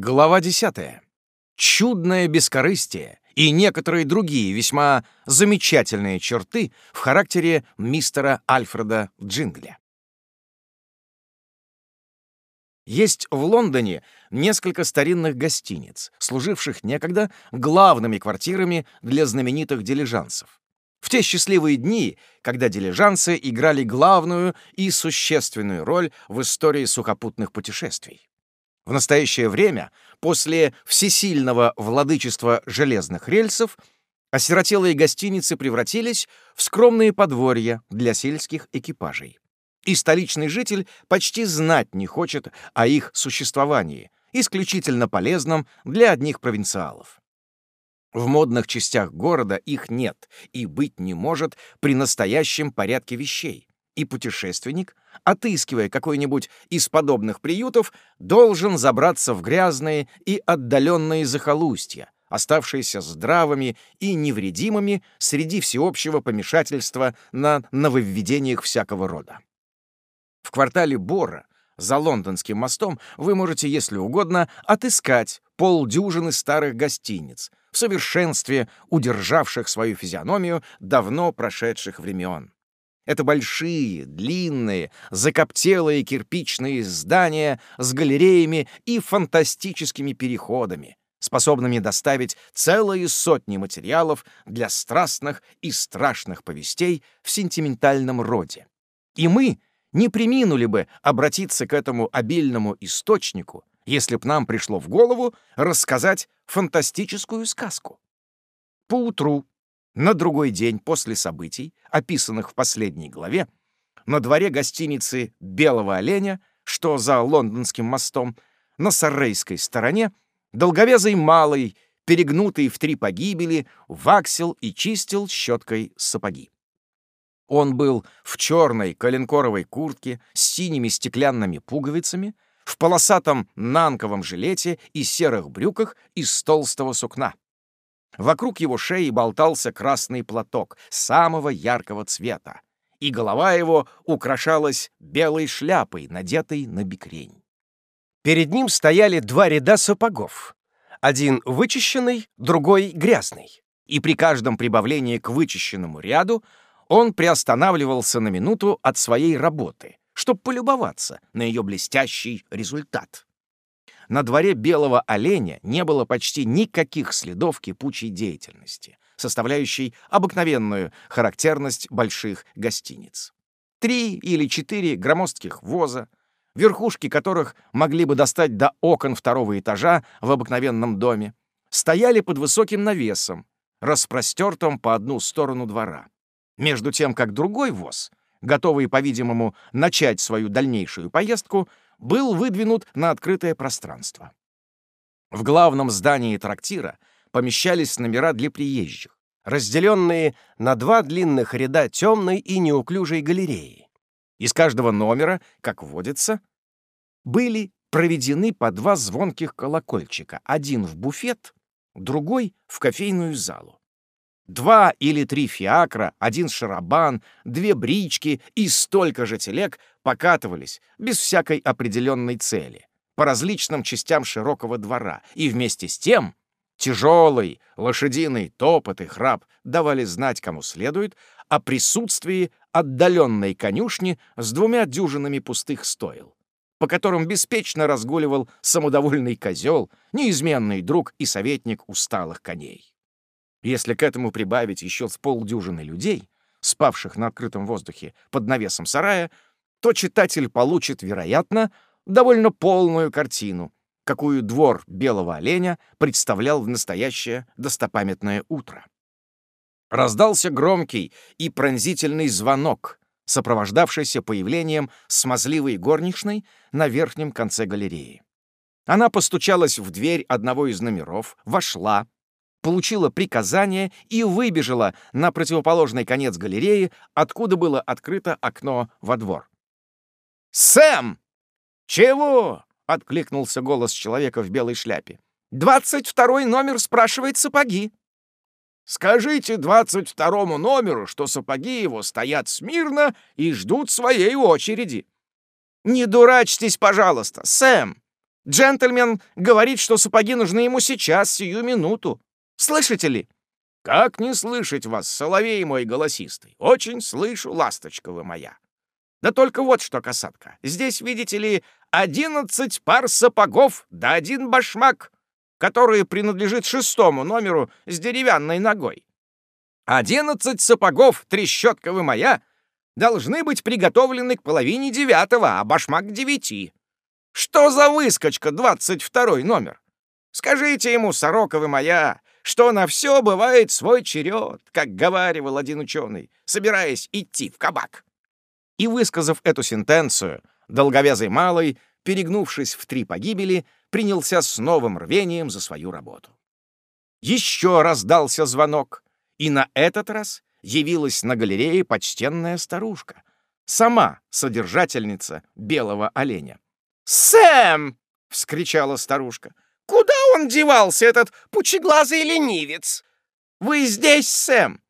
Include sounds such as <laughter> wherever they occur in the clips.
Глава 10. Чудное бескорыстие и некоторые другие весьма замечательные черты в характере мистера Альфреда Джингля. Есть в Лондоне несколько старинных гостиниц, служивших некогда главными квартирами для знаменитых дилижансов. В те счастливые дни, когда дилижансы играли главную и существенную роль в истории сухопутных путешествий. В настоящее время, после всесильного владычества железных рельсов, осиротелые гостиницы превратились в скромные подворья для сельских экипажей. И столичный житель почти знать не хочет о их существовании, исключительно полезном для одних провинциалов. В модных частях города их нет и быть не может при настоящем порядке вещей и путешественник, отыскивая какой-нибудь из подобных приютов, должен забраться в грязные и отдаленные захолустья, оставшиеся здравыми и невредимыми среди всеобщего помешательства на нововведениях всякого рода. В квартале Бора за лондонским мостом вы можете, если угодно, отыскать полдюжины старых гостиниц, в совершенстве удержавших свою физиономию давно прошедших времен. Это большие, длинные, закоптелые кирпичные здания с галереями и фантастическими переходами, способными доставить целые сотни материалов для страстных и страшных повестей в сентиментальном роде. И мы не приминули бы обратиться к этому обильному источнику, если б нам пришло в голову рассказать фантастическую сказку. Поутру на другой день после событий, описанных в последней главе, на дворе гостиницы «Белого оленя», что за лондонским мостом, на Саррейской стороне, долговязый малый, перегнутый в три погибели, ваксил и чистил щеткой сапоги. Он был в черной коленкоровой куртке с синими стеклянными пуговицами, в полосатом нанковом жилете и серых брюках из толстого сукна. Вокруг его шеи болтался красный платок самого яркого цвета, и голова его украшалась белой шляпой, надетой на бикрень. Перед ним стояли два ряда сапогов. Один вычищенный, другой грязный. И при каждом прибавлении к вычищенному ряду он приостанавливался на минуту от своей работы, чтобы полюбоваться на ее блестящий результат на дворе белого оленя не было почти никаких следов кипучей деятельности, составляющей обыкновенную характерность больших гостиниц. Три или четыре громоздких воза, верхушки которых могли бы достать до окон второго этажа в обыкновенном доме, стояли под высоким навесом, распростертым по одну сторону двора. Между тем, как другой воз, готовый, по-видимому, начать свою дальнейшую поездку, был выдвинут на открытое пространство. В главном здании трактира помещались номера для приезжих, разделенные на два длинных ряда темной и неуклюжей галереи. Из каждого номера, как водится, были проведены по два звонких колокольчика, один в буфет, другой — в кофейную залу. Два или три фиакра, один шарабан, две брички и столько же телег покатывались без всякой определенной цели по различным частям широкого двора, и вместе с тем тяжелый лошадиный топот и храп давали знать кому следует о присутствии отдаленной конюшни с двумя дюжинами пустых стоил, по которым беспечно разгуливал самодовольный козел, неизменный друг и советник усталых коней. Если к этому прибавить еще с полдюжины людей, спавших на открытом воздухе под навесом сарая, то читатель получит, вероятно, довольно полную картину, какую двор белого оленя представлял в настоящее достопамятное утро. Раздался громкий и пронзительный звонок, сопровождавшийся появлением смазливой горничной на верхнем конце галереи. Она постучалась в дверь одного из номеров, вошла, получила приказание и выбежала на противоположный конец галереи, откуда было открыто окно во двор. «Сэм!» «Чего?» — откликнулся голос человека в белой шляпе. «Двадцать второй номер спрашивает сапоги». «Скажите двадцать второму номеру, что сапоги его стоят смирно и ждут своей очереди». «Не дурачьтесь, пожалуйста, Сэм! Джентльмен говорит, что сапоги нужны ему сейчас, сию минуту. Слышите ли?» «Как не слышать вас, соловей мой голосистый? Очень слышу, ласточка вы моя. Да только вот что, касатка, здесь, видите ли, одиннадцать пар сапогов да один башмак, который принадлежит шестому номеру с деревянной ногой. Одиннадцать сапогов, трещотка вы моя, должны быть приготовлены к половине девятого, а башмак девяти. Что за выскочка, двадцать второй номер? Скажите ему, сорока вы моя, что на все бывает свой черед, как говаривал один ученый, собираясь идти в кабак. И, высказав эту сентенцию, долговязый малый, перегнувшись в три погибели, принялся с новым рвением за свою работу. Еще раздался звонок, и на этот раз явилась на галерее почтенная старушка, сама содержательница белого оленя. «Сэм!» — вскричала старушка. «Куда он девался, этот пучеглазый ленивец? Вы здесь, Сэм?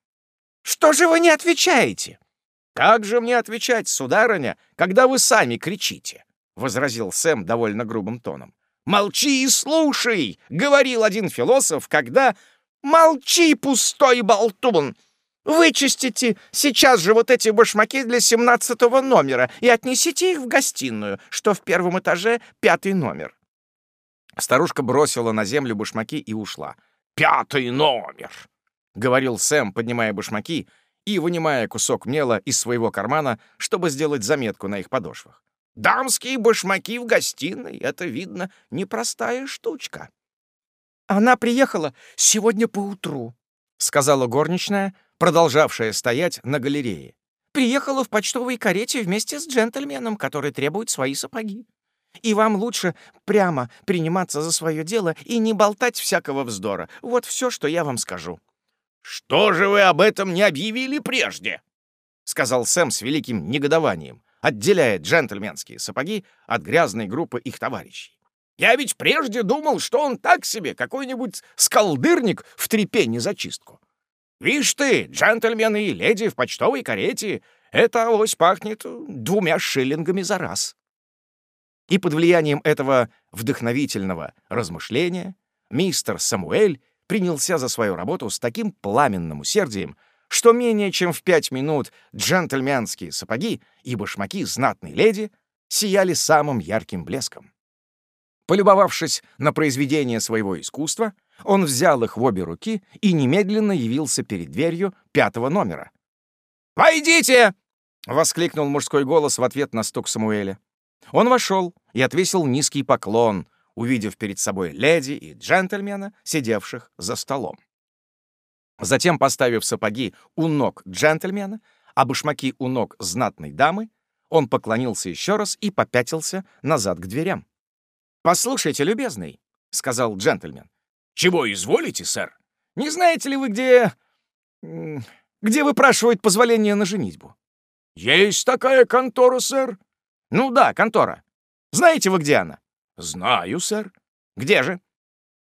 Что же вы не отвечаете?» «Как же мне отвечать, сударыня, когда вы сами кричите?» — возразил Сэм довольно грубым тоном. «Молчи и слушай!» — говорил один философ, когда... «Молчи, пустой болтун! Вычистите сейчас же вот эти башмаки для семнадцатого номера и отнесите их в гостиную, что в первом этаже пятый номер». Старушка бросила на землю башмаки и ушла. «Пятый номер!» — говорил Сэм, поднимая башмаки и вынимая кусок мела из своего кармана, чтобы сделать заметку на их подошвах. «Дамские башмаки в гостиной — это, видно, непростая штучка». «Она приехала сегодня поутру», — сказала горничная, продолжавшая стоять на галерее. «Приехала в почтовой карете вместе с джентльменом, который требует свои сапоги. И вам лучше прямо приниматься за свое дело и не болтать всякого вздора. Вот все, что я вам скажу». «Что же вы об этом не объявили прежде?» — сказал Сэм с великим негодованием, отделяя джентльменские сапоги от грязной группы их товарищей. «Я ведь прежде думал, что он так себе, какой-нибудь скалдырник в трепе за чистку. Вишь ты, джентльмены и леди в почтовой карете, это авось пахнет двумя шиллингами за раз». И под влиянием этого вдохновительного размышления мистер Самуэль принялся за свою работу с таким пламенным усердием, что менее чем в пять минут джентльменские сапоги и башмаки знатной леди сияли самым ярким блеском. Полюбовавшись на произведение своего искусства, он взял их в обе руки и немедленно явился перед дверью пятого номера. «Войдите!» — воскликнул мужской голос в ответ на стук Самуэля. Он вошел и отвесил низкий поклон, увидев перед собой леди и джентльмена, сидевших за столом. Затем, поставив сапоги у ног джентльмена, а башмаки у ног знатной дамы, он поклонился еще раз и попятился назад к дверям. «Послушайте, любезный», — сказал джентльмен. «Чего изволите, сэр? Не знаете ли вы, где... где выпрашивают позволение на женитьбу?» «Есть такая контора, сэр?» «Ну да, контора. Знаете вы, где она?» «Знаю, сэр». «Где же?»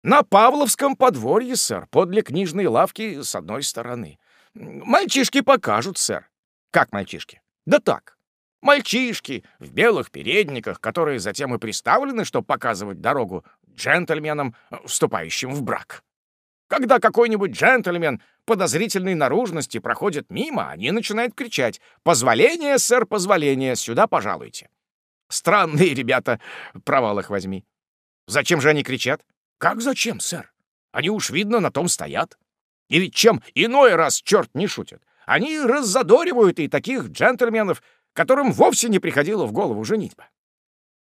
«На Павловском подворье, сэр, подле книжной лавки с одной стороны. Мальчишки покажут, сэр». «Как мальчишки?» «Да так. Мальчишки в белых передниках, которые затем и приставлены, чтобы показывать дорогу джентльменам, вступающим в брак. Когда какой-нибудь джентльмен подозрительной наружности проходит мимо, они начинают кричать «Позволение, сэр, позволение, сюда пожалуйте». Странные ребята, провал их возьми. Зачем же они кричат? Как зачем, сэр? Они уж, видно, на том стоят. И ведь чем иной раз черт не шутит. Они раззадоривают и таких джентльменов, которым вовсе не приходило в голову женитьба.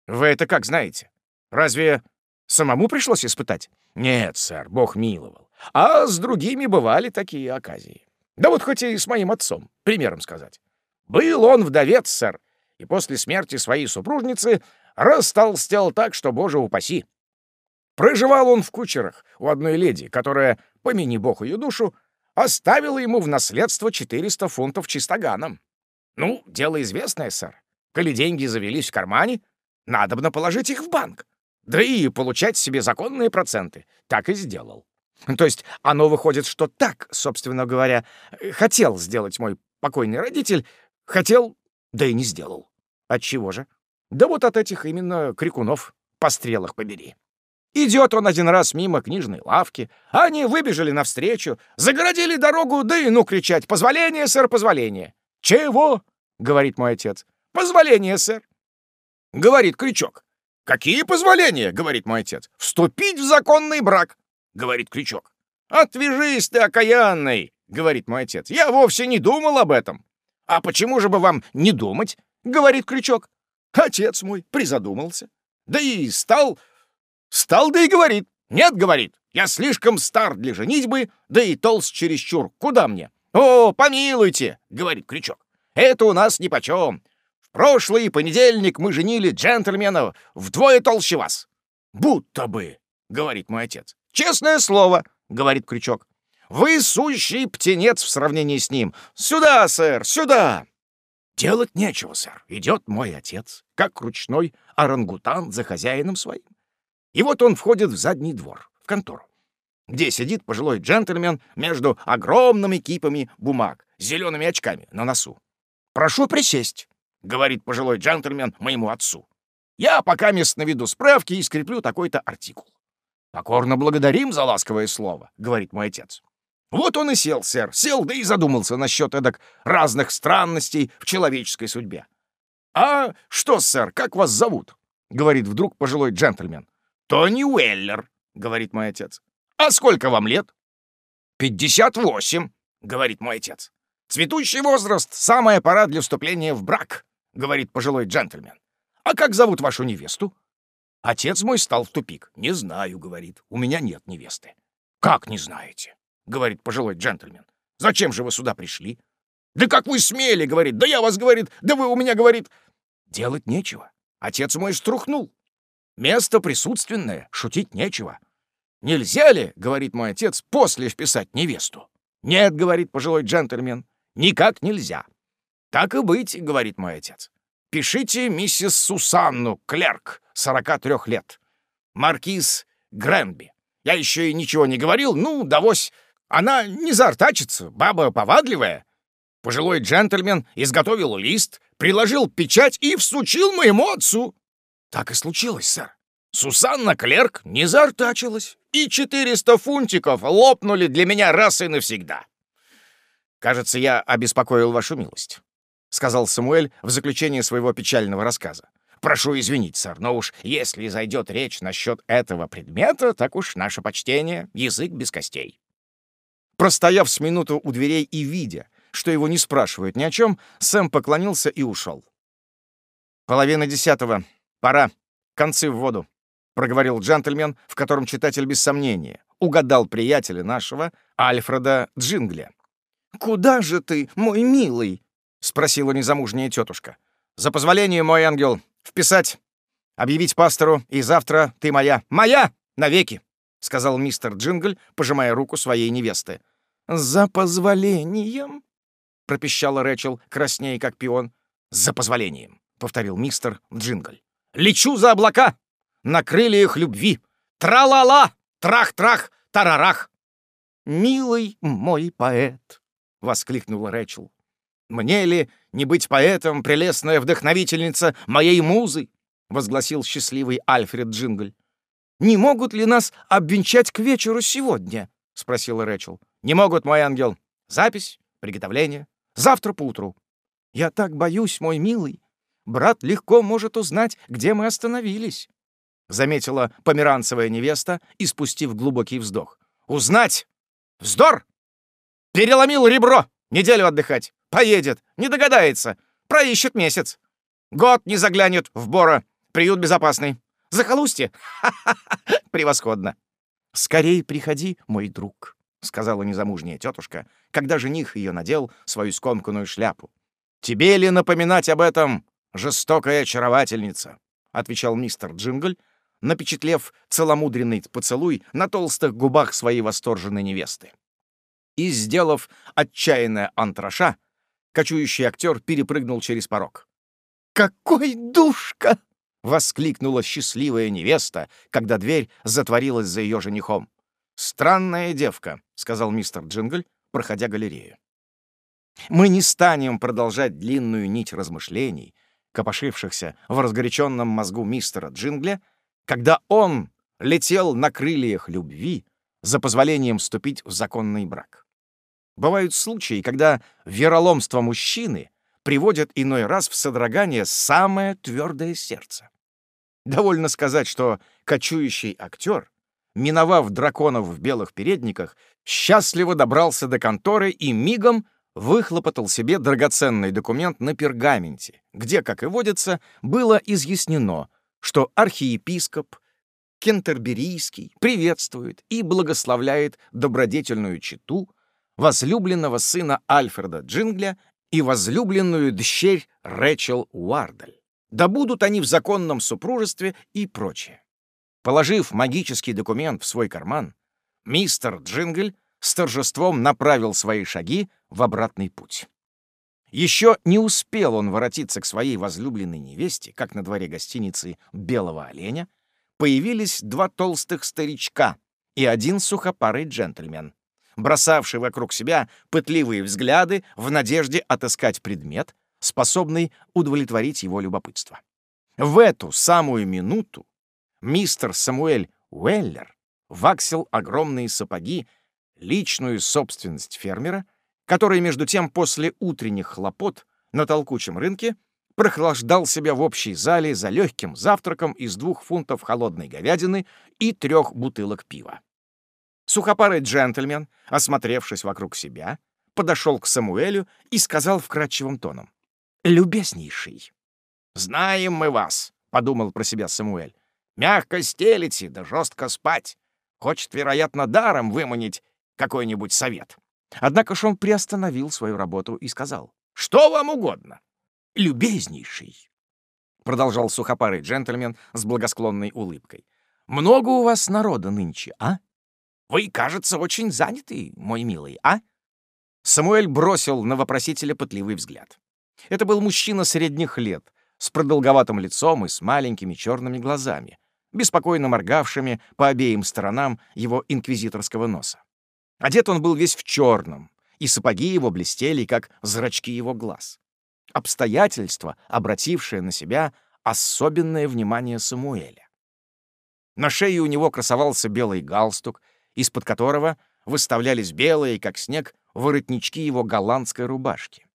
Вы это как знаете? Разве самому пришлось испытать? Нет, сэр, бог миловал. А с другими бывали такие оказии. Да вот хоть и с моим отцом, примером сказать. Был он вдовец, сэр, и после смерти своей супружницы растолстел так, что, боже упаси. Проживал он в кучерах у одной леди, которая, помяни бог ее душу, оставила ему в наследство 400 фунтов чистоганом. Ну, дело известное, сэр. Коли деньги завелись в кармане, надо бы положить их в банк. Да и получать себе законные проценты. Так и сделал. То есть оно выходит, что так, собственно говоря, хотел сделать мой покойный родитель, хотел, да и не сделал. От чего же? Да вот от этих именно крикунов, пострелах побери. Идет он один раз мимо книжной лавки, они выбежали навстречу, загородили дорогу, да и ну кричать «Позволение, сэр, позволение!» «Чего?» — говорит мой отец. «Позволение, сэр!» — говорит Крючок. «Какие позволения?» — говорит мой отец. «Вступить в законный брак!» — говорит Крючок. «Отвяжись ты, окаянный!» — говорит мой отец. «Я вовсе не думал об этом!» «А почему же бы вам не думать?» — говорит Крючок. Отец мой призадумался. Да и стал Стал да и говорит. Нет, говорит, я слишком стар для женитьбы, да и толст чересчур. Куда мне? О, помилуйте, говорит Крючок. Это у нас нипочем. В прошлый понедельник мы женили джентльменов вдвое толще вас. Будто бы, говорит мой отец. Честное слово, говорит Крючок. Вы сущий птенец в сравнении с ним. Сюда, сэр, сюда. Делать нечего, сэр. Идет мой отец, как ручной орангутан за хозяином своим. И вот он входит в задний двор, в контору, где сидит пожилой джентльмен между огромными кипами бумаг зелеными очками на носу. «Прошу присесть», — говорит пожилой джентльмен моему отцу. «Я пока мест наведу справки и скреплю такой-то артикул». «Покорно благодарим за ласковое слово», — говорит мой отец. Вот он и сел, сэр, сел, да и задумался насчет эдак разных странностей в человеческой судьбе. «А что, сэр, как вас зовут?» — говорит вдруг пожилой джентльмен. «Тони Уэллер», — говорит мой отец. «А сколько вам лет?» «Пятьдесят восемь», — говорит мой отец. «Цветущий возраст — самая пора для вступления в брак», — говорит пожилой джентльмен. «А как зовут вашу невесту?» Отец мой стал в тупик. «Не знаю», — говорит, — «у меня нет невесты». «Как не знаете?» — говорит пожилой джентльмен. «Зачем же вы сюда пришли?» «Да как вы смели!» — говорит. «Да я вас, — говорит, — да вы у меня, — говорит...» Делать нечего. Отец мой струхнул. Место присутственное, шутить нечего. «Нельзя ли, — говорит мой отец, — после вписать невесту?» «Нет, — говорит пожилой джентльмен, — никак нельзя». «Так и быть, — говорит мой отец. Пишите миссис Сусанну, клерк, 43 лет. Маркиз Гренби. Я еще и ничего не говорил, ну, давось. Она не заортачится, баба повадливая». Пожилой джентльмен изготовил лист, приложил печать и всучил моему отцу. Так и случилось, сэр. Сусанна Клерк не заортачилась, и 400 фунтиков лопнули для меня раз и навсегда. «Кажется, я обеспокоил вашу милость», — сказал Самуэль в заключение своего печального рассказа. «Прошу извинить, сэр, но уж если зайдет речь насчет этого предмета, так уж наше почтение — язык без костей». Простояв с минуту у дверей и видя, что его не спрашивают ни о чем, Сэм поклонился и ушел. Половина десятого. «Пора. Концы в воду», — проговорил джентльмен, в котором читатель без сомнения угадал приятеля нашего Альфреда Джингля. «Куда же ты, мой милый?» — спросила незамужняя тетушка. «За позволение, мой ангел, вписать, объявить пастору, и завтра ты моя. Моя! Навеки!» — сказал мистер Джингль, пожимая руку своей невесты. «За позволением?» — пропищала Рэчел, краснее как пион. «За позволением», — повторил мистер Джингль. Лечу за облака на крыльях любви. Тра-ла-ла, трах-трах, тарарах. «Милый мой поэт!» — воскликнула Рэчел. «Мне ли не быть поэтом, прелестная вдохновительница моей музы?» — возгласил счастливый Альфред Джингль. «Не могут ли нас обвенчать к вечеру сегодня?» — спросила Рэчел. «Не могут, мой ангел. Запись, приготовление. Завтра поутру». «Я так боюсь, мой милый, брат легко может узнать, где мы остановились», — заметила померанцевая невеста, испустив глубокий вздох. «Узнать? Вздор! Переломил ребро! Неделю отдыхать! Поедет! Не догадается! Проищет месяц! Год не заглянет в Бора! Приют безопасный! Захолустье! Ха-ха-ха! <laughs> Превосходно!» «Скорей приходи, мой друг», — сказала незамужняя тетушка, когда жених ее надел свою скомканную шляпу. «Тебе ли напоминать об этом, жестокая очаровательница», — отвечал мистер Джингль, напечатлев целомудренный поцелуй на толстых губах своей восторженной невесты. И, сделав отчаянное антраша, кочующий актер перепрыгнул через порог. «Какой душка!» — воскликнула счастливая невеста, когда дверь затворилась за ее женихом. «Странная девка», — сказал мистер Джингль, проходя галерею. Мы не станем продолжать длинную нить размышлений, копошившихся в разгоряченном мозгу мистера Джингля, когда он летел на крыльях любви за позволением вступить в законный брак. Бывают случаи, когда вероломство мужчины приводит иной раз в содрогание самое твердое сердце. Довольно сказать, что кочующий актер, миновав драконов в белых передниках, счастливо добрался до конторы и мигом выхлопотал себе драгоценный документ на пергаменте, где, как и водится, было изъяснено, что архиепископ Кентерберийский приветствует и благословляет добродетельную читу, возлюбленного сына Альфреда Джингля и возлюбленную дщерь Рэчел Уардаль. Да будут они в законном супружестве и прочее. Положив магический документ в свой карман, мистер Джингль с торжеством направил свои шаги в обратный путь. Еще не успел он воротиться к своей возлюбленной невесте, как на дворе гостиницы «Белого оленя» появились два толстых старичка и один сухопарый джентльмен, бросавший вокруг себя пытливые взгляды в надежде отыскать предмет, способный удовлетворить его любопытство. В эту самую минуту мистер Самуэль Уэллер ваксил огромные сапоги, личную собственность фермера, который, между тем, после утренних хлопот на толкучем рынке прохлаждал себя в общей зале за легким завтраком из двух фунтов холодной говядины и трех бутылок пива. Сухопарый джентльмен, осмотревшись вокруг себя, подошел к Самуэлю и сказал вкрадчивым тоном. «Любезнейший». «Знаем мы вас», — подумал про себя Самуэль. «Мягко стелите, да жестко спать. Хочет, вероятно, даром выманить какой-нибудь совет». Однако ж он приостановил свою работу и сказал. «Что вам угодно?» «Любезнейший», — продолжал сухопарый джентльмен с благосклонной улыбкой. «Много у вас народа нынче, а? Вы, кажется, очень заняты, мой милый, а?» Самуэль бросил на вопросителя пытливый взгляд. Это был мужчина средних лет, с продолговатым лицом и с маленькими черными глазами, беспокойно моргавшими по обеим сторонам его инквизиторского носа. Одет он был весь в черном, и сапоги его блестели, как зрачки его глаз. Обстоятельство, обратившее на себя особенное внимание Самуэля. На шее у него красовался белый галстук, из-под которого выставлялись белые, как снег, воротнички его голландской рубашки.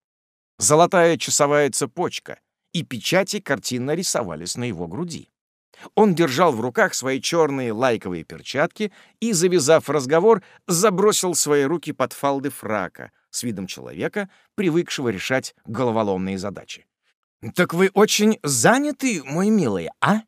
Золотая часовая цепочка и печати картинно рисовались на его груди. Он держал в руках свои черные лайковые перчатки и, завязав разговор, забросил свои руки под фалды фрака с видом человека, привыкшего решать головоломные задачи. «Так вы очень заняты, мой милый, а?»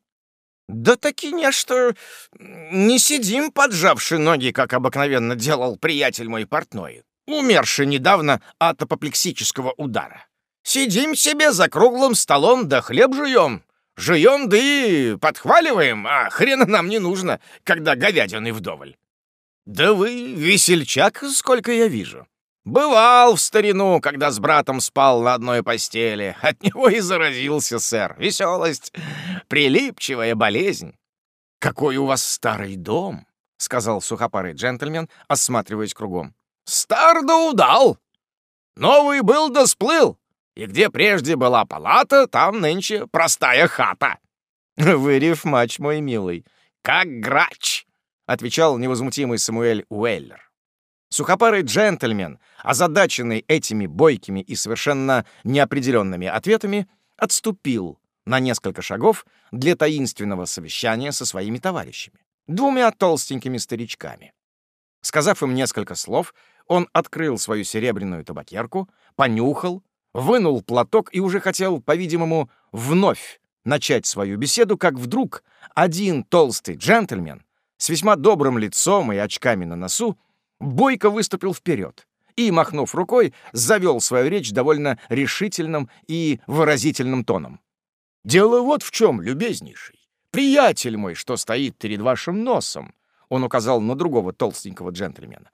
«Да таки не, что не сидим, поджавши ноги, как обыкновенно делал приятель мой портной, умерший недавно от апоплексического удара. Сидим себе за круглым столом да хлеб жуем, Жуем, да и подхваливаем, а хрена нам не нужно, когда говядины вдоволь. Да вы весельчак, сколько я вижу. Бывал в старину, когда с братом спал на одной постели. От него и заразился, сэр. Веселость, прилипчивая болезнь. Какой у вас старый дом, — сказал сухопарый джентльмен, осматриваясь кругом. Стар да удал. Новый был да сплыл. И где прежде была палата, там нынче простая хата». <laughs> «Вы рифмач, мой милый». «Как грач», — отвечал невозмутимый Самуэль Уэллер. Сухопарый джентльмен, озадаченный этими бойкими и совершенно неопределенными ответами, отступил на несколько шагов для таинственного совещания со своими товарищами, двумя толстенькими старичками. Сказав им несколько слов, он открыл свою серебряную табакерку, понюхал, вынул платок и уже хотел, по-видимому, вновь начать свою беседу, как вдруг один толстый джентльмен с весьма добрым лицом и очками на носу бойко выступил вперед и, махнув рукой, завел свою речь довольно решительным и выразительным тоном. «Дело вот в чем, любезнейший. Приятель мой, что стоит перед вашим носом», он указал на другого толстенького джентльмена,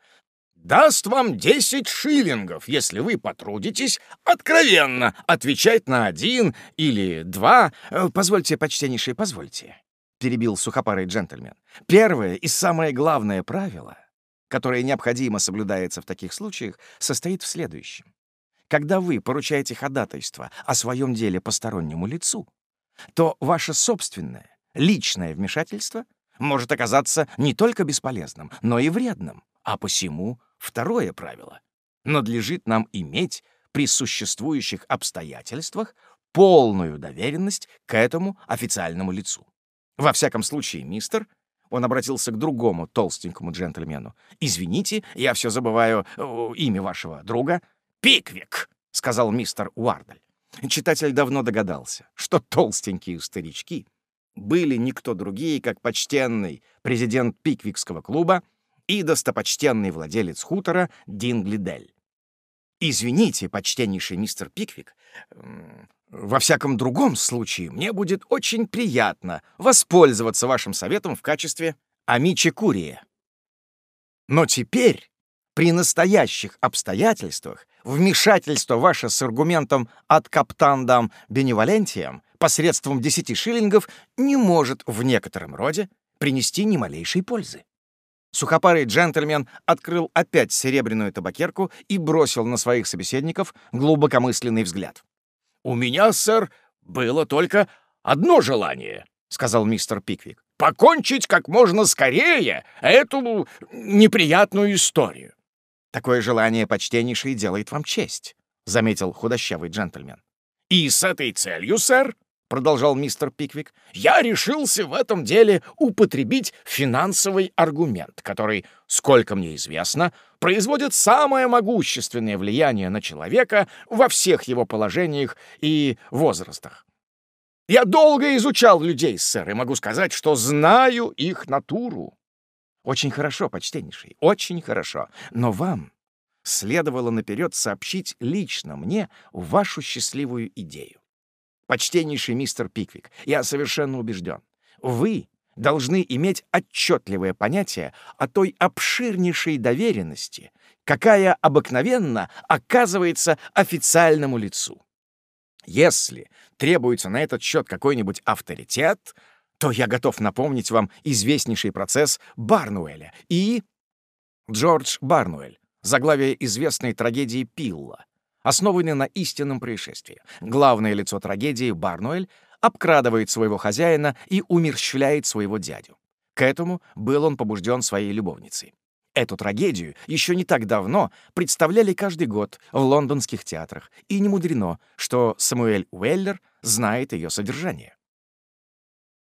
даст вам 10 шиллингов, если вы потрудитесь откровенно отвечать на один или два... Э, позвольте, почтеннейший, позвольте, — перебил сухопарый джентльмен. Первое и самое главное правило, которое необходимо соблюдается в таких случаях, состоит в следующем. Когда вы поручаете ходатайство о своем деле постороннему лицу, то ваше собственное, личное вмешательство может оказаться не только бесполезным, но и вредным. А посему второе правило. Надлежит нам иметь при существующих обстоятельствах полную доверенность к этому официальному лицу. Во всяком случае, мистер, он обратился к другому толстенькому джентльмену. «Извините, я все забываю э, имя вашего друга». «Пиквик», — сказал мистер Уардаль. Читатель давно догадался, что толстенькие старички были никто другие, как почтенный президент Пиквикского клуба и достопочтенный владелец хутора Динглидель. «Извините, почтеннейший мистер Пиквик, во всяком другом случае мне будет очень приятно воспользоваться вашим советом в качестве амичи Курия. Но теперь, при настоящих обстоятельствах, вмешательство ваше с аргументом от каптандам беневалентиям посредством десяти шиллингов не может в некотором роде принести ни малейшей пользы. Сухопарый джентльмен открыл опять серебряную табакерку и бросил на своих собеседников глубокомысленный взгляд. «У меня, сэр, было только одно желание», — сказал мистер Пиквик. «Покончить как можно скорее эту неприятную историю». «Такое желание, почтеннейший, делает вам честь», — заметил худощавый джентльмен. «И с этой целью, сэр, — продолжал мистер Пиквик, — «я решился в этом деле употребить финансовый аргумент, который, сколько мне известно, производит самое могущественное влияние на человека во всех его положениях и возрастах. Я долго изучал людей, сэр, и могу сказать, что знаю их натуру». «Очень хорошо, почтеннейший, очень хорошо. Но вам следовало наперед сообщить лично мне вашу счастливую идею. Почтеннейший мистер Пиквик, я совершенно убежден. Вы должны иметь отчетливое понятие о той обширнейшей доверенности, какая обыкновенно оказывается официальному лицу. Если требуется на этот счет какой-нибудь авторитет, то я готов напомнить вам известнейший процесс Барнуэля и... Джордж Барнуэль, заглавие известной трагедии Пилла, основаны на истинном происшествии. Главное лицо трагедии, Барнуэль, обкрадывает своего хозяина и умерщвляет своего дядю. К этому был он побужден своей любовницей. Эту трагедию еще не так давно представляли каждый год в лондонских театрах, и не мудрено, что Самуэль Уэллер знает ее содержание.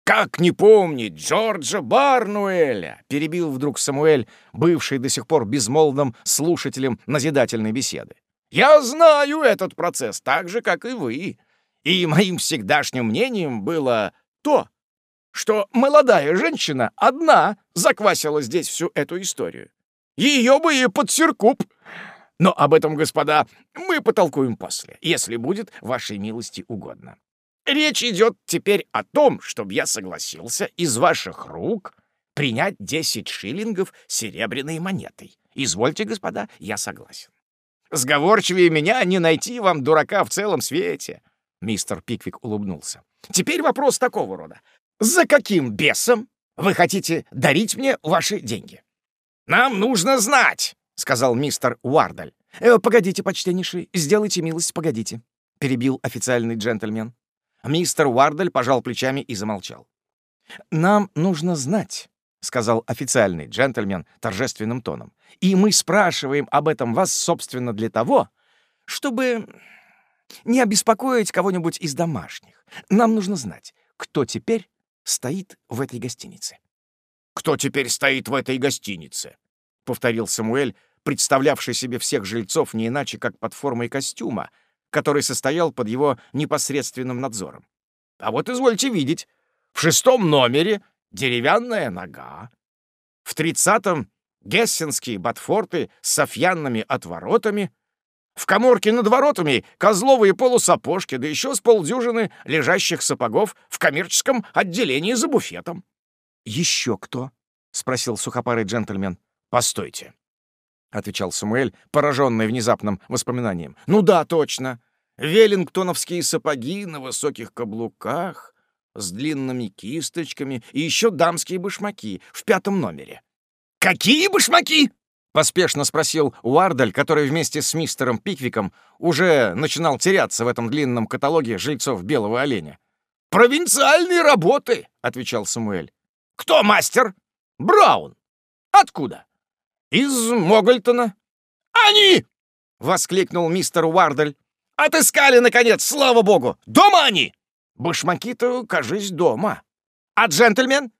«Как не помнить Джорджа Барнуэля?» — перебил вдруг Самуэль, бывший до сих пор безмолвным слушателем назидательной беседы. Я знаю этот процесс так же, как и вы. И моим всегдашним мнением было то, что молодая женщина одна заквасила здесь всю эту историю. Ее бы и под сюркуп. Но об этом, господа, мы потолкуем после, если будет вашей милости угодно. Речь идет теперь о том, чтобы я согласился из ваших рук принять 10 шиллингов серебряной монетой. Извольте, господа, я согласен. Сговорчивее меня не найти вам дурака в целом свете. Мистер Пиквик улыбнулся. Теперь вопрос такого рода. За каким бесом вы хотите дарить мне ваши деньги? Нам нужно знать, сказал мистер Уардаль. Э, погодите, почтеннейший, сделайте милость, погодите, перебил официальный джентльмен. Мистер Уардаль пожал плечами и замолчал. Нам нужно знать, — сказал официальный джентльмен торжественным тоном. «И мы спрашиваем об этом вас, собственно, для того, чтобы не обеспокоить кого-нибудь из домашних. Нам нужно знать, кто теперь стоит в этой гостинице». «Кто теперь стоит в этой гостинице?» — повторил Самуэль, представлявший себе всех жильцов не иначе, как под формой костюма, который состоял под его непосредственным надзором. «А вот извольте видеть, в шестом номере деревянная нога. В тридцатом — гессенские ботфорты с софьянными отворотами. В коморке над воротами — козловые полусапожки, да еще с полдюжины лежащих сапогов в коммерческом отделении за буфетом. «Еще кто?» — спросил сухопарый джентльмен. «Постойте», — отвечал Самуэль, пораженный внезапным воспоминанием. «Ну да, точно. Веллингтоновские сапоги на высоких каблуках, с длинными кисточками и еще дамские башмаки в пятом номере. «Какие башмаки?» — поспешно спросил Уардаль, который вместе с мистером Пиквиком уже начинал теряться в этом длинном каталоге жильцов Белого Оленя. «Провинциальные работы», — отвечал Самуэль. «Кто мастер?» «Браун». «Откуда?» «Из Могольтона». «Они!» — воскликнул мистер Уардель. «Отыскали, наконец, слава богу! Дома они!» «Башмаки-то, кажись, дома». «А джентльмен?»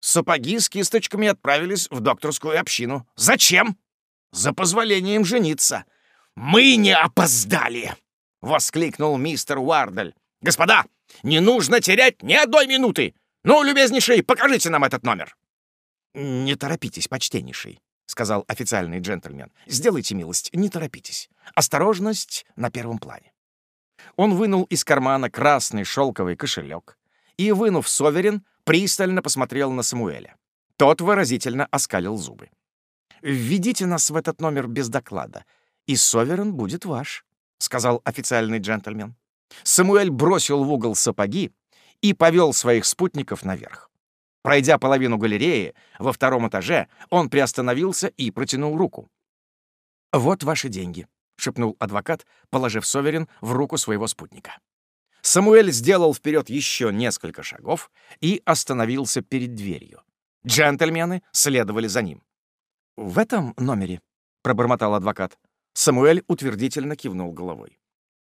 Сапоги с кисточками отправились в докторскую общину. «Зачем?» «За позволением жениться». «Мы не опоздали!» — воскликнул мистер Уардель. «Господа, не нужно терять ни одной минуты! Ну, любезнейший, покажите нам этот номер!» «Не торопитесь, почтеннейший», — сказал официальный джентльмен. «Сделайте милость, не торопитесь. Осторожность на первом плане». Он вынул из кармана красный шелковый кошелек и, вынув соверен, пристально посмотрел на Самуэля. Тот выразительно оскалил зубы. «Введите нас в этот номер без доклада, и соверен будет ваш», — сказал официальный джентльмен. Самуэль бросил в угол сапоги и повел своих спутников наверх. Пройдя половину галереи, во втором этаже он приостановился и протянул руку. «Вот ваши деньги», — шепнул адвокат, положив Соверин в руку своего спутника. Самуэль сделал вперед еще несколько шагов и остановился перед дверью. Джентльмены следовали за ним. «В этом номере?» — пробормотал адвокат. Самуэль утвердительно кивнул головой.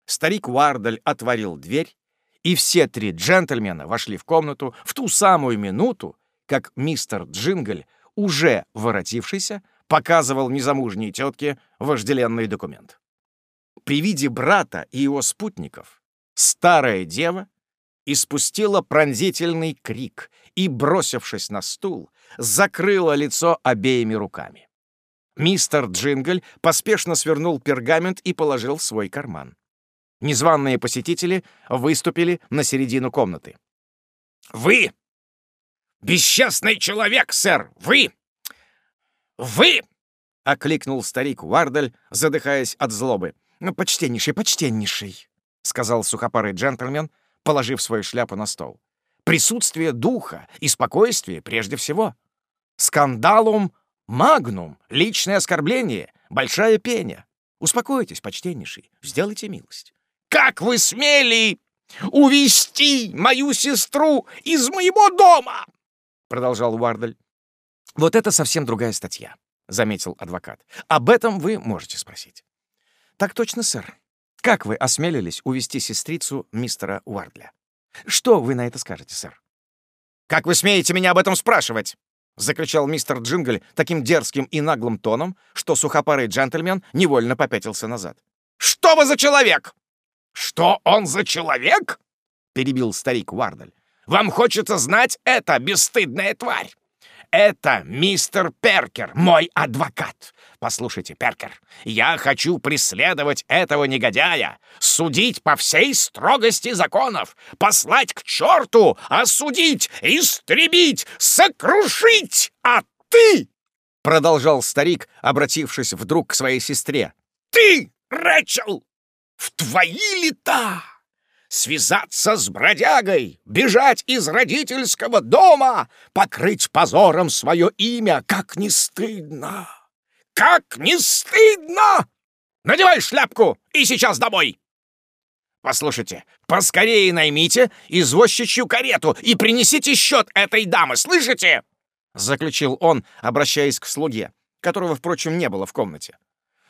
Старик Уардаль отворил дверь, и все три джентльмена вошли в комнату в ту самую минуту, как мистер Джингль, уже воротившийся, показывал незамужней тетке вожделенный документ. При виде брата и его спутников старая дева испустила пронзительный крик и, бросившись на стул, закрыла лицо обеими руками. Мистер Джингль поспешно свернул пергамент и положил в свой карман. Незваные посетители выступили на середину комнаты. «Вы! Бесчестный человек, сэр! Вы! Вы!» — окликнул старик Уардаль, задыхаясь от злобы. «Ну, почтеннейший, почтеннейший!» — сказал сухопарый джентльмен, положив свою шляпу на стол. «Присутствие духа и спокойствие прежде всего. Скандалум магнум, личное оскорбление, большая пеня. Успокойтесь, почтеннейший, сделайте милость. Как вы смели увести мою сестру из моего дома?» Продолжал Уардель. «Вот это совсем другая статья», — заметил адвокат. «Об этом вы можете спросить». «Так точно, сэр. Как вы осмелились увести сестрицу мистера Уардля? Что вы на это скажете, сэр?» «Как вы смеете меня об этом спрашивать?» — закричал мистер Джингль таким дерзким и наглым тоном, что сухопарый джентльмен невольно попятился назад. «Что вы за человек? «Что он за человек?» — перебил старик Уардаль. «Вам хочется знать это, бесстыдная тварь? Это мистер Перкер, мой адвокат. Послушайте, Перкер, я хочу преследовать этого негодяя, судить по всей строгости законов, послать к черту, осудить, истребить, сокрушить, а ты...» Продолжал старик, обратившись вдруг к своей сестре. «Ты, Рэчел, в твои лета связаться с бродягой, бежать из родительского дома, покрыть позором свое имя, как не стыдно! Как не стыдно! Надевай шляпку и сейчас домой! Послушайте, поскорее наймите извозчичью карету и принесите счет этой дамы, слышите? Заключил он, обращаясь к слуге, которого, впрочем, не было в комнате.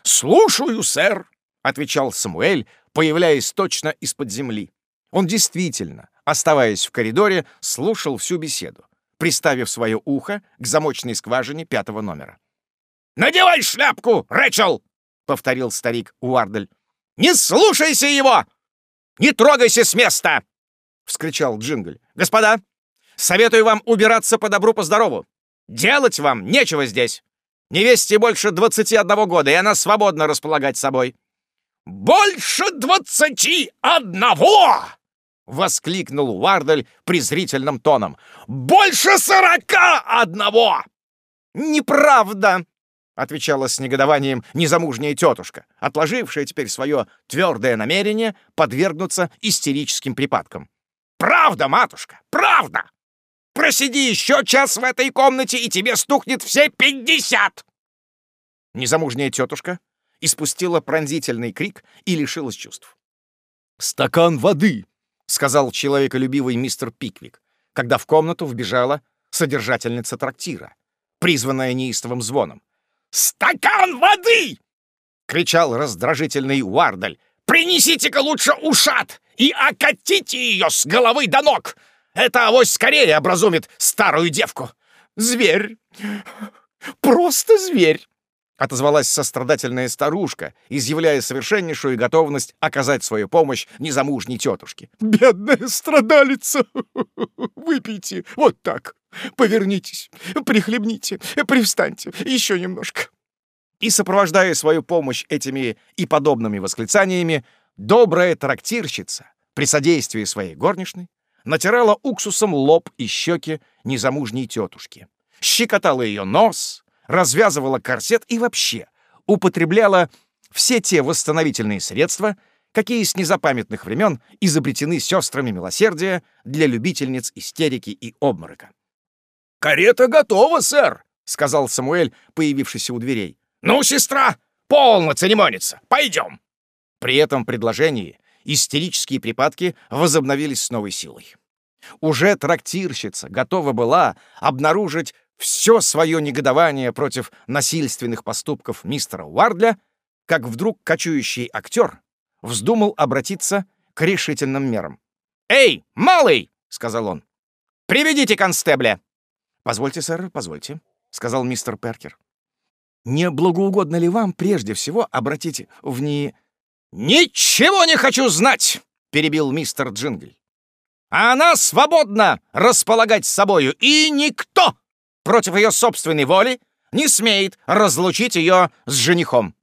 «Слушаю, сэр!» — отвечал Самуэль, появляясь точно из-под земли. Он действительно, оставаясь в коридоре, слушал всю беседу, приставив свое ухо к замочной скважине пятого номера. «Надевай шляпку, Рэчел!» — повторил старик Уардель. «Не слушайся его! Не трогайся с места!» — вскричал Джингль. «Господа, советую вам убираться по добру, по здорову. Делать вам нечего здесь. Невесте больше двадцати одного года, и она свободна располагать собой. «Больше двадцати одного!» — воскликнул Вардель презрительным тоном. «Больше сорока одного!» «Неправда!» — отвечала с негодованием незамужняя тетушка, отложившая теперь свое твердое намерение подвергнуться истерическим припадкам. «Правда, матушка, правда! Просиди еще час в этой комнате, и тебе стукнет все пятьдесят!» Незамужняя тетушка испустила пронзительный крик и лишилась чувств. «Стакан воды!» — сказал человеколюбивый мистер Пиквик, когда в комнату вбежала содержательница трактира, призванная неистовым звоном. «Стакан воды!» — кричал раздражительный Уардаль. «Принесите-ка лучше ушат и окатите ее с головы до ног! Это авось скорее образумит старую девку! Зверь! Просто зверь!» Отозвалась сострадательная старушка, изъявляя совершеннейшую готовность оказать свою помощь незамужней тетушке. «Бедная страдалица! Выпейте вот так! Повернитесь, прихлебните, привстаньте еще немножко!» И, сопровождая свою помощь этими и подобными восклицаниями, добрая трактирщица при содействии своей горничной натирала уксусом лоб и щеки незамужней тетушки, щекотала ее нос, развязывала корсет и вообще употребляла все те восстановительные средства, какие с незапамятных времен изобретены сестрами милосердия для любительниц истерики и обморока. «Карета готова, сэр!» — сказал Самуэль, появившийся у дверей. «Ну, сестра, полно церемониться! Пойдем!» При этом предложении истерические припадки возобновились с новой силой. Уже трактирщица готова была обнаружить все свое негодование против насильственных поступков мистера Уардля, как вдруг кочующий актер вздумал обратиться к решительным мерам. «Эй, малый!» — сказал он. «Приведите констебля!» «Позвольте, сэр, позвольте», — сказал мистер Перкер. «Не благоугодно ли вам прежде всего обратить в не...» «Ничего не хочу знать!» — перебил мистер Джингль. «Она свободна располагать собою, и никто против ее собственной воли не смеет разлучить ее с женихом.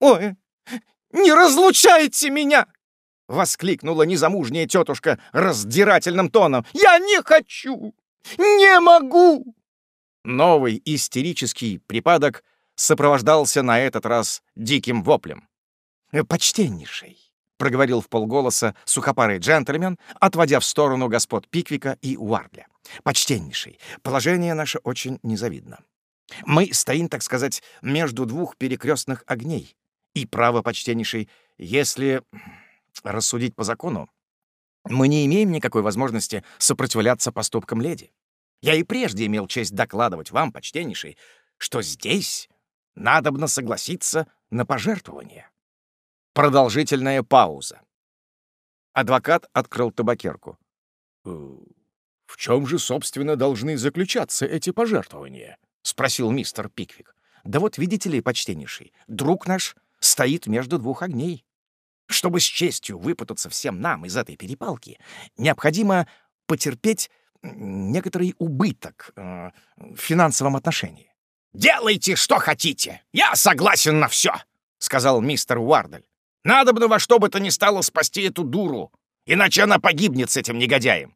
«Ой, не разлучайте меня!» — воскликнула незамужняя тетушка раздирательным тоном. «Я не хочу! Не могу!» Новый истерический припадок сопровождался на этот раз диким воплем. «Почтеннейший!» — проговорил в полголоса сухопарый джентльмен, отводя в сторону господ Пиквика и Уардля. «Почтеннейший, положение наше очень незавидно. Мы стоим, так сказать, между двух перекрестных огней. И право, почтеннейший, если рассудить по закону, мы не имеем никакой возможности сопротивляться поступкам леди. Я и прежде имел честь докладывать вам, почтеннейший, что здесь надобно согласиться на пожертвование. Продолжительная пауза. Адвокат открыл табакерку. «Э, «В чем же, собственно, должны заключаться эти пожертвования?» — спросил мистер Пиквик. «Да вот, видите ли, почтеннейший, друг наш стоит между двух огней. Чтобы с честью выпутаться всем нам из этой перепалки, необходимо потерпеть некоторый убыток э, в финансовом отношении». «Делайте, что хотите! Я согласен на все!» — сказал мистер Уардаль. Надобно во что бы то ни стало спасти эту дуру, иначе она погибнет с этим негодяем. —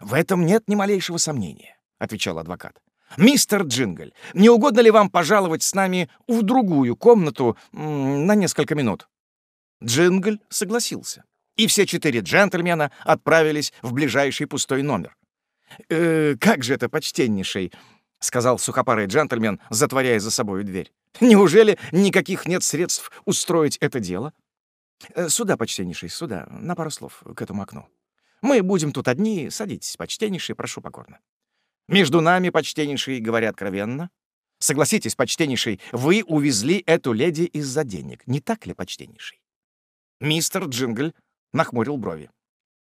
В этом нет ни малейшего сомнения, — отвечал адвокат. — Мистер Джингль, не угодно ли вам пожаловать с нами в другую комнату на несколько минут? Джингль согласился, и все четыре джентльмена отправились в ближайший пустой номер. «Э, «Как же это, почтеннейший!» — сказал сухопарый джентльмен, затворяя за собою дверь. «Неужели никаких нет средств устроить это дело?» Э, «Сюда, почтеннейший, сюда, на пару слов к этому окну. Мы будем тут одни, садитесь, почтеннейший, прошу покорно. Между нами, почтеннейший, говоря откровенно, согласитесь, почтеннейший, вы увезли эту леди из-за денег, не так ли, почтеннейший?» Мистер Джингль нахмурил брови.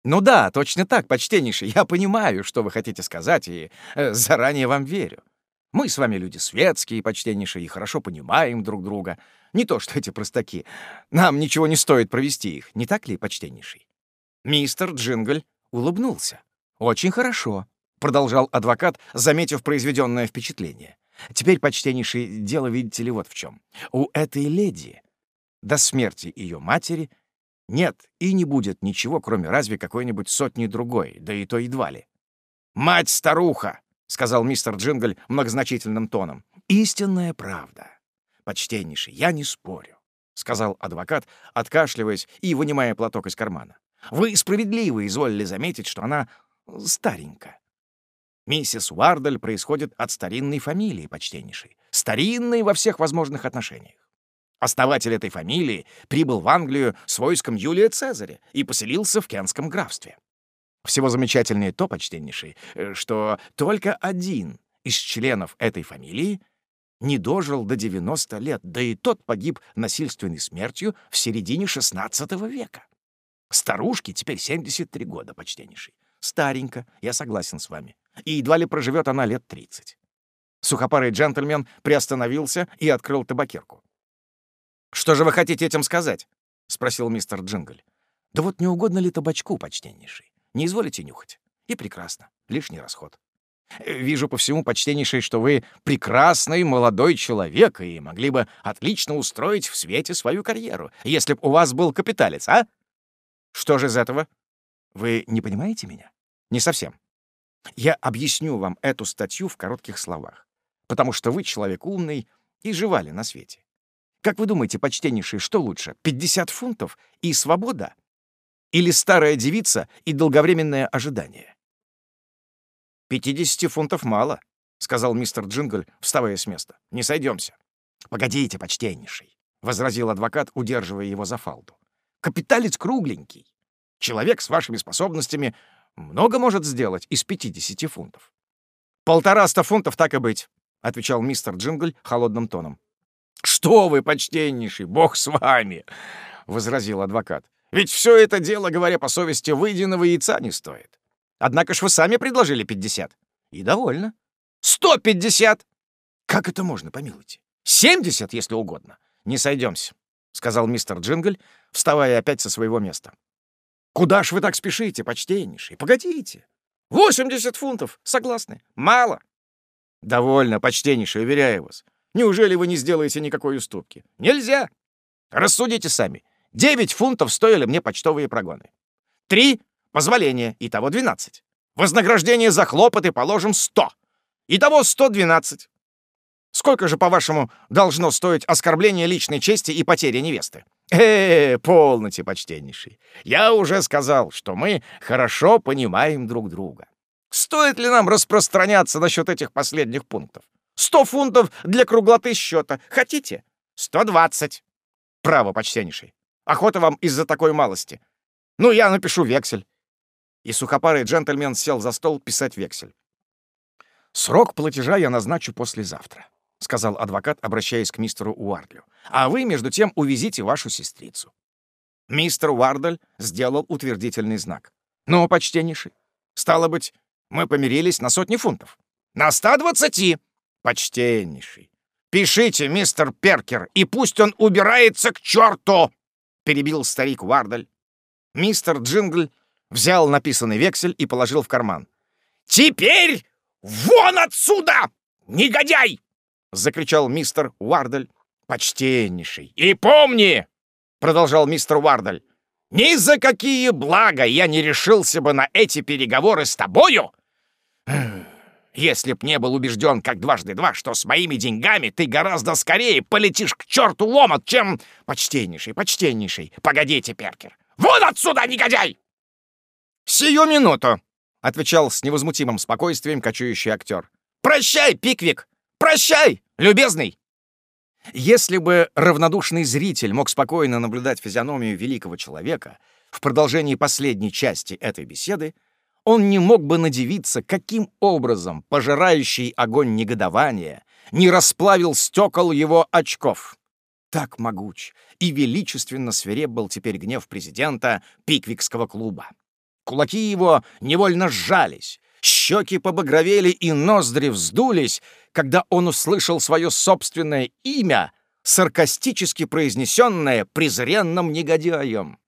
«Ну да, точно так, почтеннейший, я понимаю, что вы хотите сказать, и э, заранее вам верю. Мы с вами люди светские, почтеннейшие, и хорошо понимаем друг друга. Не то что эти простаки. Нам ничего не стоит провести их, не так ли, почтеннейший?» Мистер Джингль улыбнулся. «Очень хорошо», — продолжал адвокат, заметив произведенное впечатление. «Теперь, почтеннейший, дело, видите ли, вот в чем. У этой леди до смерти ее матери нет и не будет ничего, кроме разве какой-нибудь сотни другой, да и то едва ли. «Мать-старуха!» — сказал мистер Джингль многозначительным тоном. «Истинная правда. Почтеннейший, я не спорю», — сказал адвокат, откашливаясь и вынимая платок из кармана. «Вы справедливо изволили заметить, что она старенькая. Миссис Уардаль происходит от старинной фамилии, почтеннейшей. Старинной во всех возможных отношениях. Основатель этой фамилии прибыл в Англию с войском Юлия Цезаря и поселился в Кенском графстве. Всего замечательнее то, почтеннейший, э, что только один из членов этой фамилии не дожил до 90 лет, да и тот погиб насильственной смертью в середине XVI века. Старушке теперь 73 года, почтеннейший. Старенько, я согласен с вами. И едва ли проживет она лет 30. Сухопарый джентльмен приостановился и открыл табакерку. «Что же вы хотите этим сказать?» — спросил мистер Джингль. «Да вот не угодно ли табачку, почтеннейший? Не изволите нюхать? И прекрасно. Лишний расход. Вижу по всему, почтеннейший, что вы прекрасный молодой человек и могли бы отлично устроить в свете свою карьеру, если б у вас был капиталец, а? Что же из этого? Вы не понимаете меня? Не совсем. Я объясню вам эту статью в коротких словах, потому что вы человек умный и живали на свете. Как вы думаете, почтеннейший, что лучше, 50 фунтов и свобода? Или старая девица и долговременное ожидание? «Пятидесяти фунтов мало», — сказал мистер Джингль, вставая с места. «Не сойдемся». «Погодите, почтеннейший», — возразил адвокат, удерживая его за фалду. «Капиталец кругленький. Человек с вашими способностями много может сделать из пятидесяти фунтов». «Полтораста фунтов так и быть», — отвечал мистер Джингль холодным тоном. «Что вы, почтеннейший, бог с вами!» — возразил адвокат. «Ведь все это дело, говоря по совести, выеденного яйца не стоит. Однако ж вы сами предложили 50. И довольно. 150! Как это можно, помилуйте? 70, если угодно. Не сойдемся, сказал мистер Джингль, вставая опять со своего места. Куда ж вы так спешите, почтеннейший? Погодите. 80 фунтов, согласны? Мало. Довольно, почтеннейший, уверяю вас. Неужели вы не сделаете никакой уступки? Нельзя. Рассудите сами. 9 фунтов стоили мне почтовые прогоны. Три Позволение. Итого 12. Вознаграждение за хлопоты положим 100. Итого 112. Сколько же, по-вашему, должно стоить оскорбление личной чести и потеря невесты? Э, -э полноте, почтеннейший. Я уже сказал, что мы хорошо понимаем друг друга. Стоит ли нам распространяться насчет этих последних пунктов? Сто фунтов для круглоты счета. Хотите? Сто двадцать. Право, почтеннейший. Охота вам из-за такой малости. Ну, я напишу вексель и сухопарый джентльмен сел за стол писать вексель. «Срок платежа я назначу послезавтра», — сказал адвокат, обращаясь к мистеру Уардлю. «А вы, между тем, увезите вашу сестрицу». Мистер Уардль сделал утвердительный знак. «Ну, почтеннейший, стало быть, мы помирились на сотни фунтов». «На ста двадцати!» «Почтеннейший, пишите, мистер Перкер, и пусть он убирается к черту!» — перебил старик Уардль. Мистер Джингль взял написанный вексель и положил в карман. «Теперь вон отсюда, негодяй!» — закричал мистер Уардель. «Почтеннейший! И помни!» — продолжал мистер Уардель. «Ни за какие блага я не решился бы на эти переговоры с тобою, <sighs> если б не был убежден, как дважды два, что с моими деньгами ты гораздо скорее полетишь к черту ломот, чем... Почтеннейший, почтеннейший, погодите, Перкер! Вон отсюда, негодяй!» «Сию минуту!» — отвечал с невозмутимым спокойствием кочующий актер. «Прощай, Пиквик! Прощай, любезный!» Если бы равнодушный зритель мог спокойно наблюдать физиономию великого человека в продолжении последней части этой беседы, он не мог бы надевиться, каким образом пожирающий огонь негодования не расплавил стекол его очков. Так могуч и величественно свиреп был теперь гнев президента Пиквикского клуба. Кулаки его невольно сжались, щеки побагровели и ноздри вздулись, когда он услышал свое собственное имя, саркастически произнесенное презренным негодяем.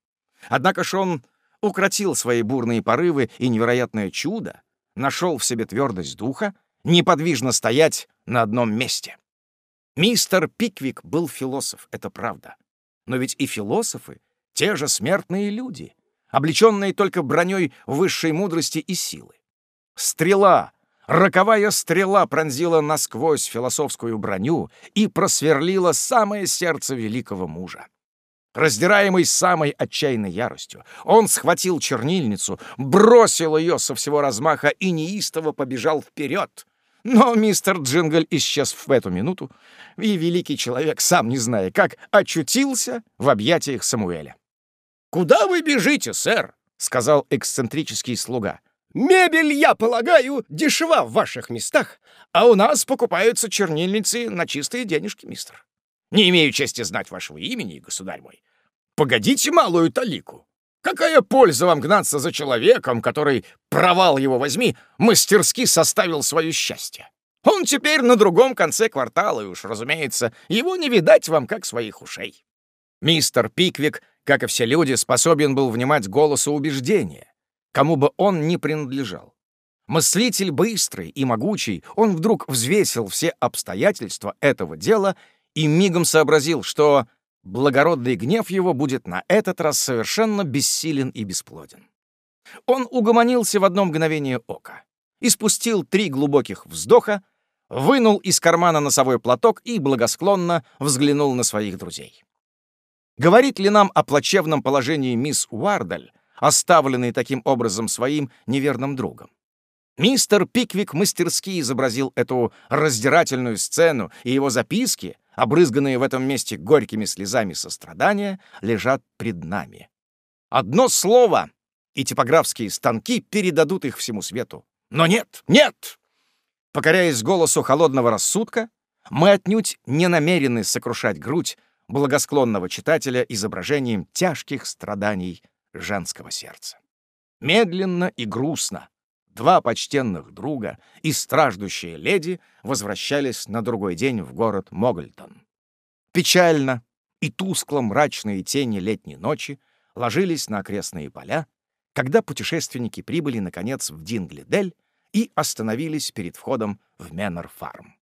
Однако ж он укротил свои бурные порывы и невероятное чудо, нашел в себе твердость духа, неподвижно стоять на одном месте. Мистер Пиквик был философ, это правда. Но ведь и философы — те же смертные люди — облеченные только броней высшей мудрости и силы. Стрела, роковая стрела пронзила насквозь философскую броню и просверлила самое сердце великого мужа. Раздираемый самой отчаянной яростью, он схватил чернильницу, бросил ее со всего размаха и неистово побежал вперед. Но мистер Джингль исчез в эту минуту, и великий человек, сам не зная как, очутился в объятиях Самуэля. «Куда вы бежите, сэр?» сказал эксцентрический слуга. «Мебель, я полагаю, дешева в ваших местах, а у нас покупаются чернильницы на чистые денежки, мистер. Не имею чести знать вашего имени, государь мой. Погодите малую талику. Какая польза вам гнаться за человеком, который, провал его возьми, мастерски составил свое счастье? Он теперь на другом конце квартала, и уж, разумеется, его не видать вам, как своих ушей. Мистер Пиквик, как и все люди, способен был внимать голосу убеждения, кому бы он ни принадлежал. Мыслитель быстрый и могучий, он вдруг взвесил все обстоятельства этого дела и мигом сообразил, что благородный гнев его будет на этот раз совершенно бессилен и бесплоден. Он угомонился в одно мгновение ока, испустил три глубоких вздоха, вынул из кармана носовой платок и благосклонно взглянул на своих друзей. Говорит ли нам о плачевном положении мисс Уардаль, оставленной таким образом своим неверным другом? Мистер Пиквик мастерски изобразил эту раздирательную сцену, и его записки, обрызганные в этом месте горькими слезами сострадания, лежат пред нами. Одно слово, и типографские станки передадут их всему свету. Но нет, нет! Покоряясь голосу холодного рассудка, мы отнюдь не намерены сокрушать грудь благосклонного читателя изображением тяжких страданий женского сердца. Медленно и грустно два почтенных друга и страждущая леди возвращались на другой день в город Могольтон. Печально и тускло мрачные тени летней ночи ложились на окрестные поля, когда путешественники прибыли, наконец, в Динглидель и остановились перед входом в Меннер-фарм.